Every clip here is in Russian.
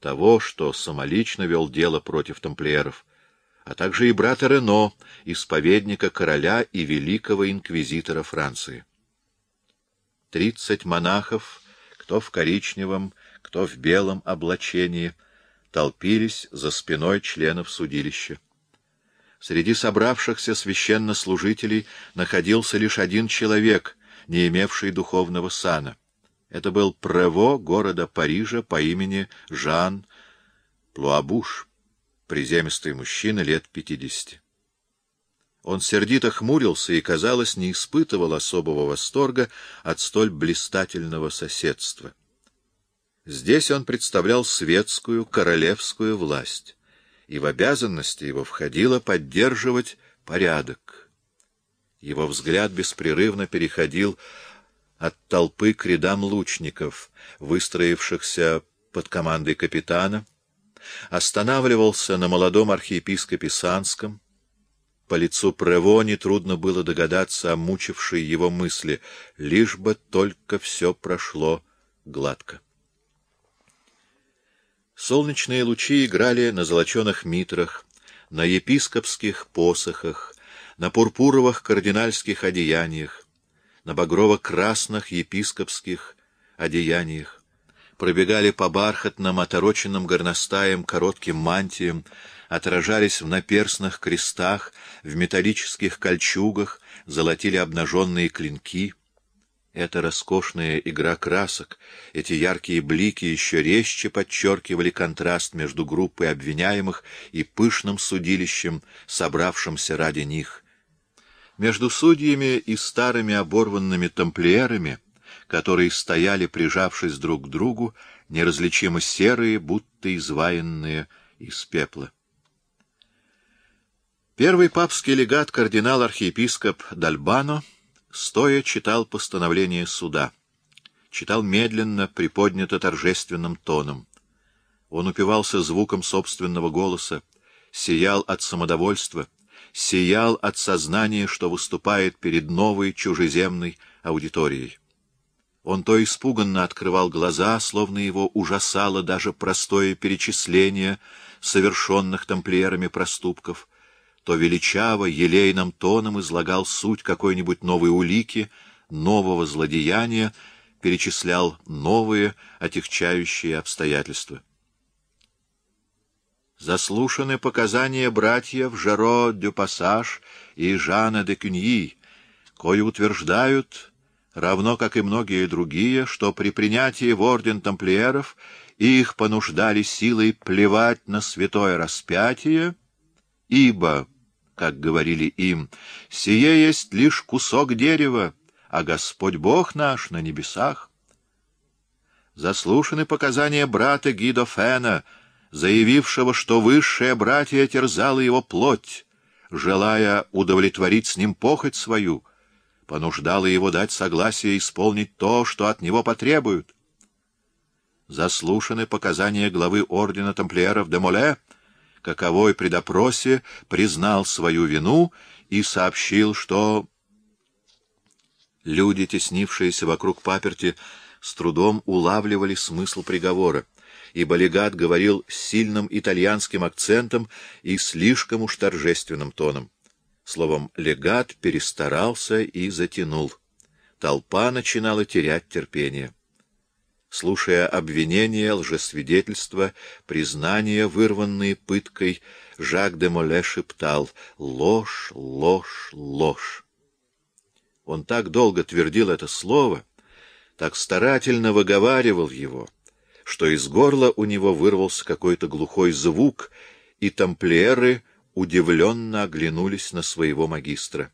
того, что самолично вел дело против тамплиеров, а также и брата Рено, исповедника короля и великого инквизитора Франции. Тридцать монахов, кто в коричневом, кто в белом облачении, толпились за спиной членов судилища. Среди собравшихся священнослужителей находился лишь один человек, не имевший духовного сана. Это был прево города Парижа по имени Жан Плуабуш, приземистый мужчина лет пятидесяти. Он сердито хмурился и, казалось, не испытывал особого восторга от столь блистательного соседства. Здесь он представлял светскую, королевскую власть и в обязанности его входило поддерживать порядок. Его взгляд беспрерывно переходил от толпы к рядам лучников, выстроившихся под командой капитана, останавливался на молодом архиепископе Санском. По лицу Прево нетрудно было догадаться о мучившей его мысли, лишь бы только все прошло гладко. Солнечные лучи играли на золоченых митрах, на епископских посохах, на пурпуровых кардинальских одеяниях, на багрово-красных епископских одеяниях, пробегали по бархатным, отороченным горностаем коротким мантиям, отражались в наперстных крестах, в металлических кольчугах, золотили обнаженные клинки — эта роскошная игра красок, эти яркие блики еще резче подчеркивали контраст между группой обвиняемых и пышным судилищем, собравшимся ради них. Между судьями и старыми оборванными тамплиерами, которые стояли, прижавшись друг к другу, неразличимо серые, будто изваянные из пепла. Первый папский легат кардинал-архиепископ Дальбано — стоя читал постановление суда. Читал медленно, приподнято торжественным тоном. Он упивался звуком собственного голоса, сиял от самодовольства, сиял от сознания, что выступает перед новой чужеземной аудиторией. Он то испуганно открывал глаза, словно его ужасало даже простое перечисление совершенных тамплиерами проступков, то величаво, елейным тоном излагал суть какой-нибудь новой улики, нового злодеяния, перечислял новые отягчающие обстоятельства. Заслушаны показания братьев Жеро дю Пассаж и Жана де Кюньи, кои утверждают, равно как и многие другие, что при принятии в орден тамплиеров их понуждали силой плевать на святое распятие, ибо как говорили им, «Сие есть лишь кусок дерева, а Господь Бог наш на небесах». Заслушаны показания брата Гидо Фена, заявившего, что высшее братья терзало его плоть, желая удовлетворить с ним похоть свою, понуждало его дать согласие исполнить то, что от него потребуют. Заслушаны показания главы ордена тамплиеров де Моле, каковой при допросе признал свою вину и сообщил, что люди, теснившиеся вокруг паперти, с трудом улавливали смысл приговора, ибо легат говорил с сильным итальянским акцентом и слишком уж торжественным тоном. Словом, легат перестарался и затянул. Толпа начинала терять терпение. Слушая обвинения, лжесвидетельства, признания, вырванные пыткой, Жак де Моле шептал «Ложь, ложь, ложь». Он так долго твердил это слово, так старательно выговаривал его, что из горла у него вырвался какой-то глухой звук, и тамплиеры удивленно оглянулись на своего магистра.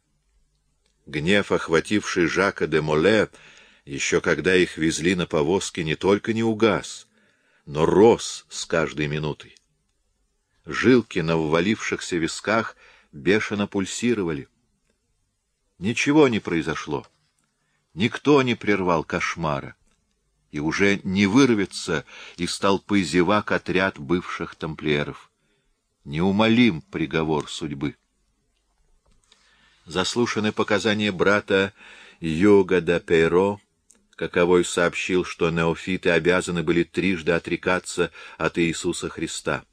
Гнев, охвативший Жака де Моле, еще когда их везли на повозке, не только не угас, но рос с каждой минутой. Жилки на ввалившихся висках бешено пульсировали. Ничего не произошло. Никто не прервал кошмара. И уже не вырвется из толпы зевак отряд бывших тамплиеров. Неумолим приговор судьбы. Заслушаны показания брата Йога да Пейро, Каковой сообщил, что неофиты обязаны были трижды отрекаться от Иисуса Христа.